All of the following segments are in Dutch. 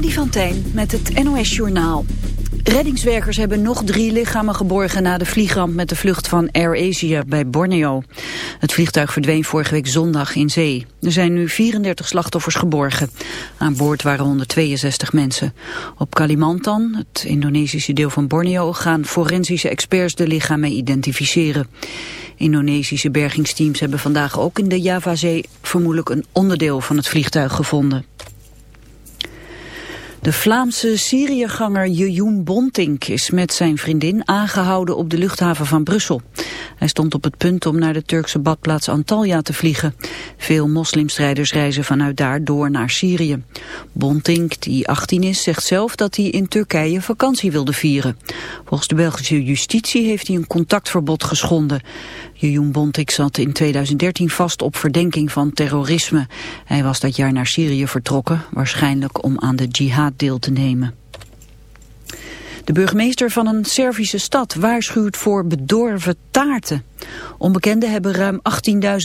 Freddy van Tijn met het NOS-journaal. Reddingswerkers hebben nog drie lichamen geborgen na de vliegramp met de vlucht van Air Asia bij Borneo. Het vliegtuig verdween vorige week zondag in zee. Er zijn nu 34 slachtoffers geborgen. Aan boord waren 162 mensen. Op Kalimantan, het Indonesische deel van Borneo, gaan forensische experts de lichamen identificeren. Indonesische bergingsteams hebben vandaag ook in de Javazee vermoedelijk een onderdeel van het vliegtuig gevonden. De Vlaamse Syriëganger Jejoen Bontink is met zijn vriendin aangehouden op de luchthaven van Brussel. Hij stond op het punt om naar de Turkse badplaats Antalya te vliegen. Veel moslimstrijders reizen vanuit daar door naar Syrië. Bontink, die 18 is, zegt zelf dat hij in Turkije vakantie wilde vieren. Volgens de Belgische justitie heeft hij een contactverbod geschonden. Jejoen Bontik zat in 2013 vast op verdenking van terrorisme. Hij was dat jaar naar Syrië vertrokken, waarschijnlijk om aan de jihad deel te nemen. De burgemeester van een Servische stad waarschuwt voor bedorven taarten. Onbekenden hebben ruim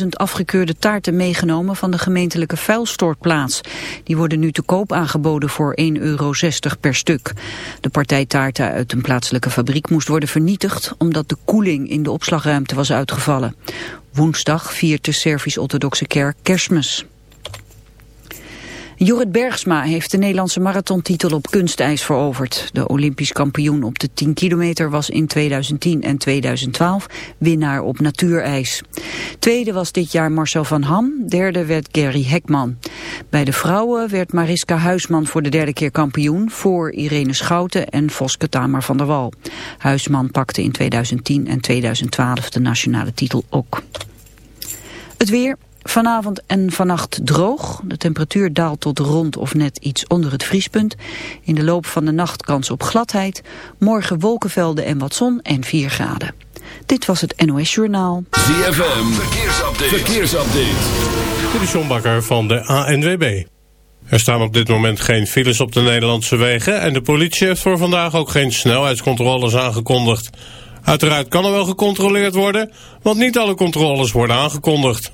18.000 afgekeurde taarten meegenomen van de gemeentelijke vuilstortplaats. Die worden nu te koop aangeboden voor 1,60 euro per stuk. De partij taarten uit een plaatselijke fabriek moest worden vernietigd omdat de koeling in de opslagruimte was uitgevallen. Woensdag viert de Servisch-orthodoxe kerk kerstmis. Jorrit Bergsma heeft de Nederlandse marathontitel op kunstijs veroverd. De Olympisch kampioen op de 10 kilometer was in 2010 en 2012 winnaar op natuurijs. Tweede was dit jaar Marcel van Ham, derde werd Gary Hekman. Bij de vrouwen werd Mariska Huisman voor de derde keer kampioen... voor Irene Schouten en Voske Tamer van der Wal. Huisman pakte in 2010 en 2012 de nationale titel ook. Het weer, Vanavond en vannacht droog. De temperatuur daalt tot rond of net iets onder het vriespunt. In de loop van de nacht kans op gladheid. Morgen wolkenvelden en wat zon en 4 graden. Dit was het NOS Journaal. ZFM, verkeersupdate. verkeersupdate. Dit is Bakker van de ANWB. Er staan op dit moment geen files op de Nederlandse wegen... en de politie heeft voor vandaag ook geen snelheidscontroles aangekondigd. Uiteraard kan er wel gecontroleerd worden... want niet alle controles worden aangekondigd.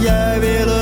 jij willen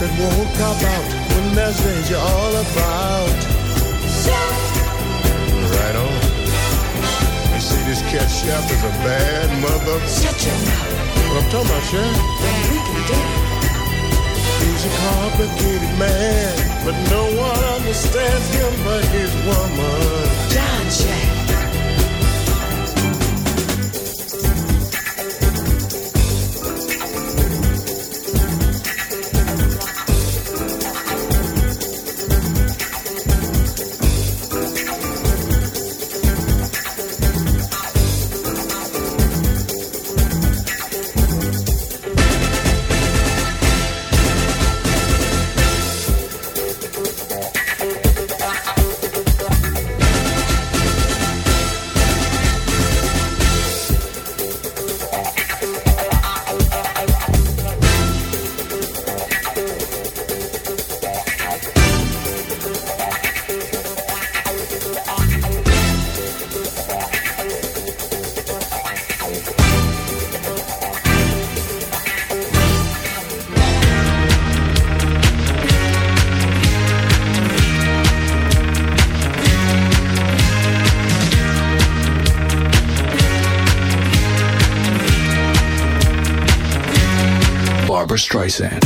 that won't cop out when that's things you're all about. Chef. Right on. You see, this cat chef is a bad mother. Shut your mouth. What I'm talking about, chef? Well, we can do He's a complicated man, but no one understands him but his woman. John. Say.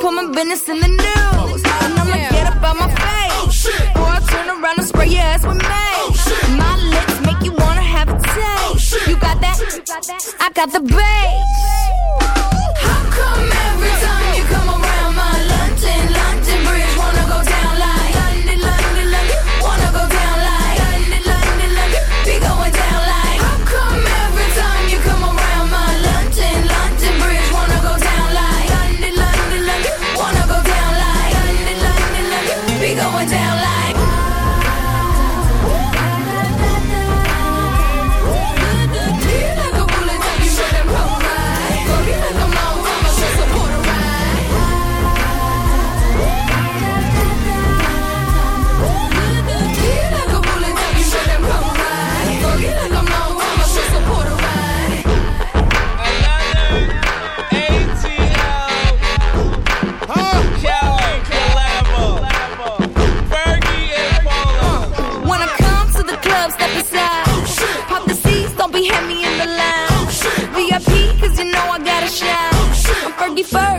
put my business in the news. And I'ma yeah. get up on my face. Oh, shit. Or I turn around and spray your ass with mace. Oh, my lips make you wanna have a taste. Oh, you got that? I got the bass.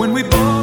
When we both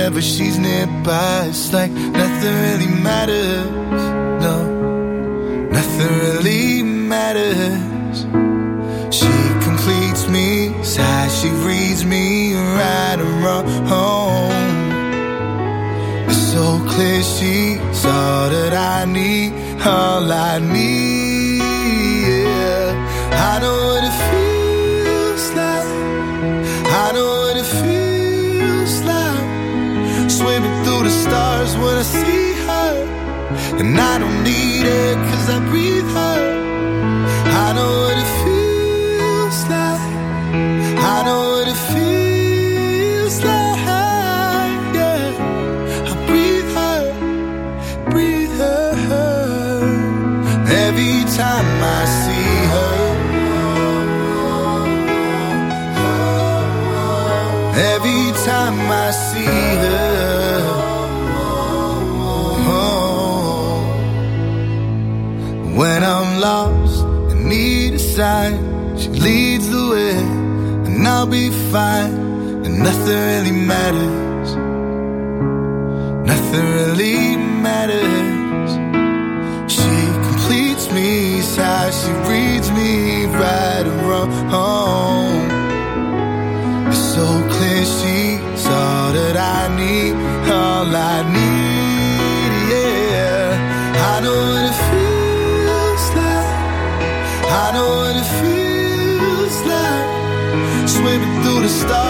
whenever she's nearby, it's like nothing really matters. No, nothing really matters. She completes me, it's she reads me, right and wrong. It's so clear she's all that I need, all I need. and I'll be fine, and nothing really matters. Nothing really matters. She completes me, sighs, she reads me right and wrong. stop.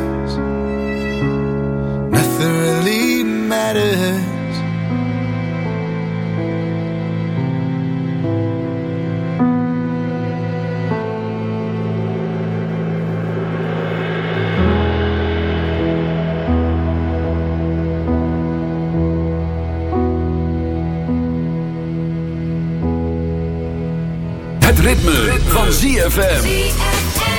Het ritme, van ZFM.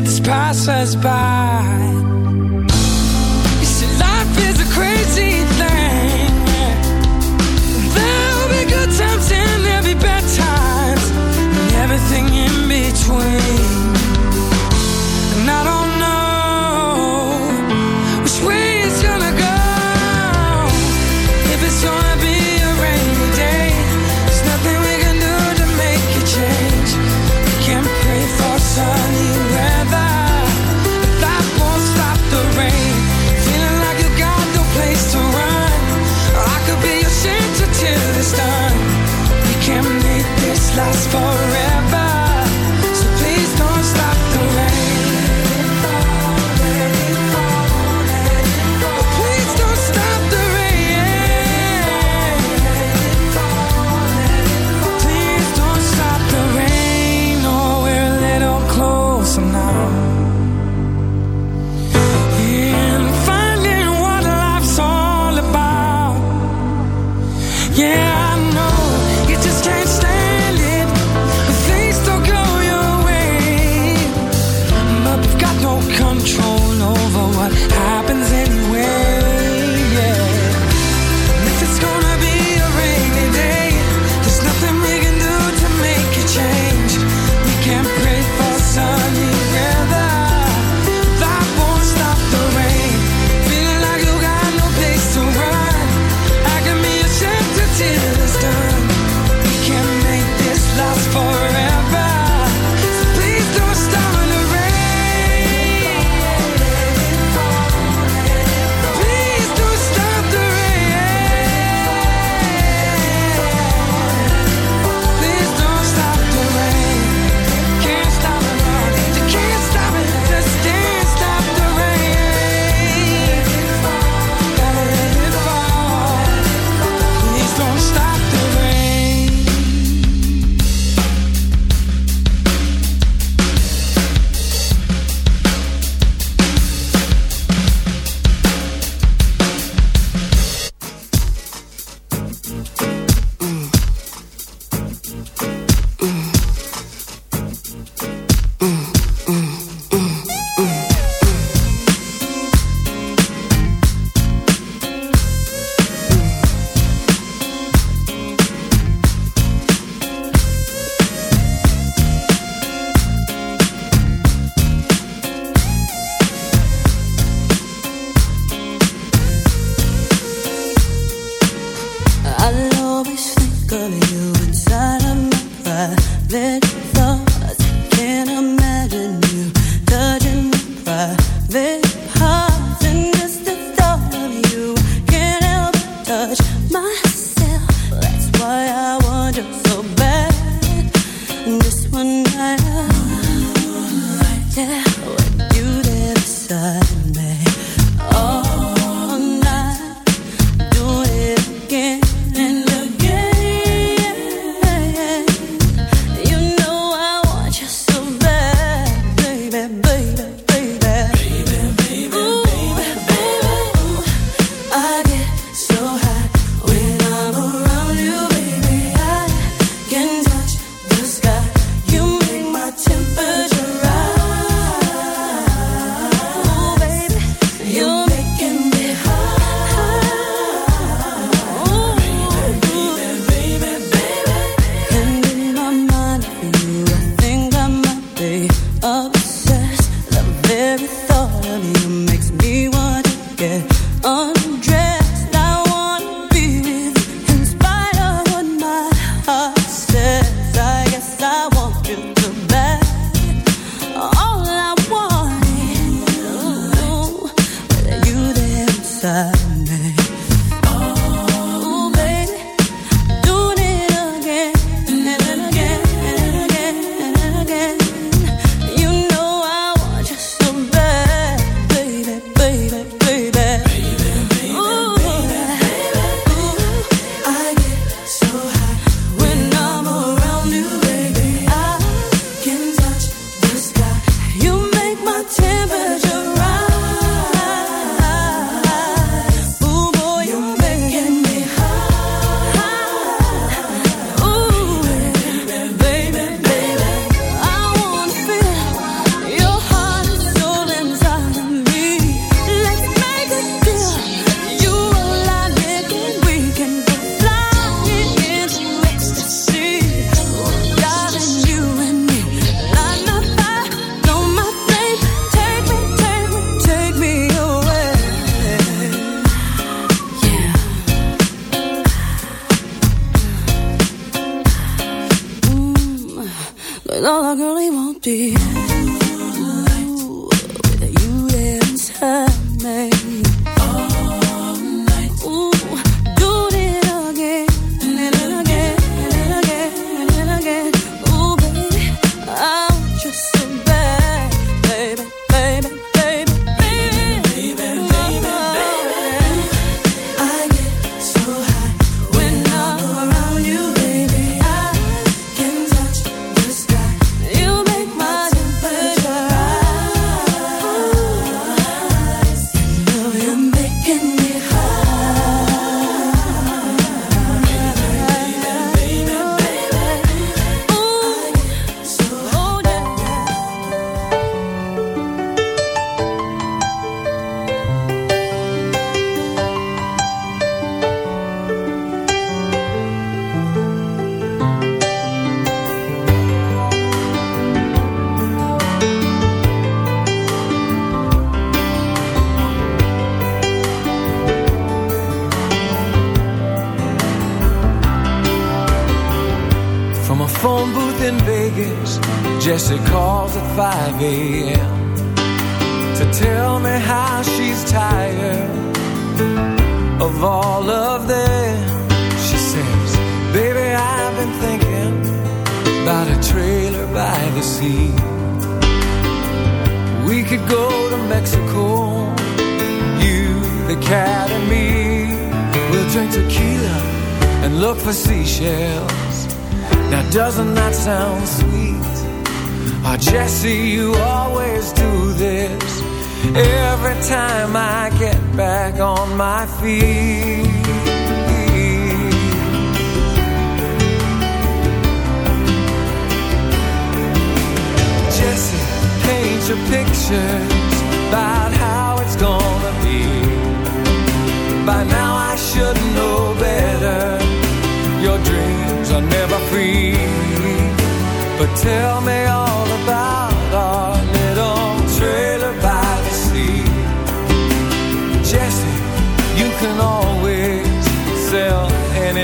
This passes by. last forever. Every thought of you.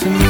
to me.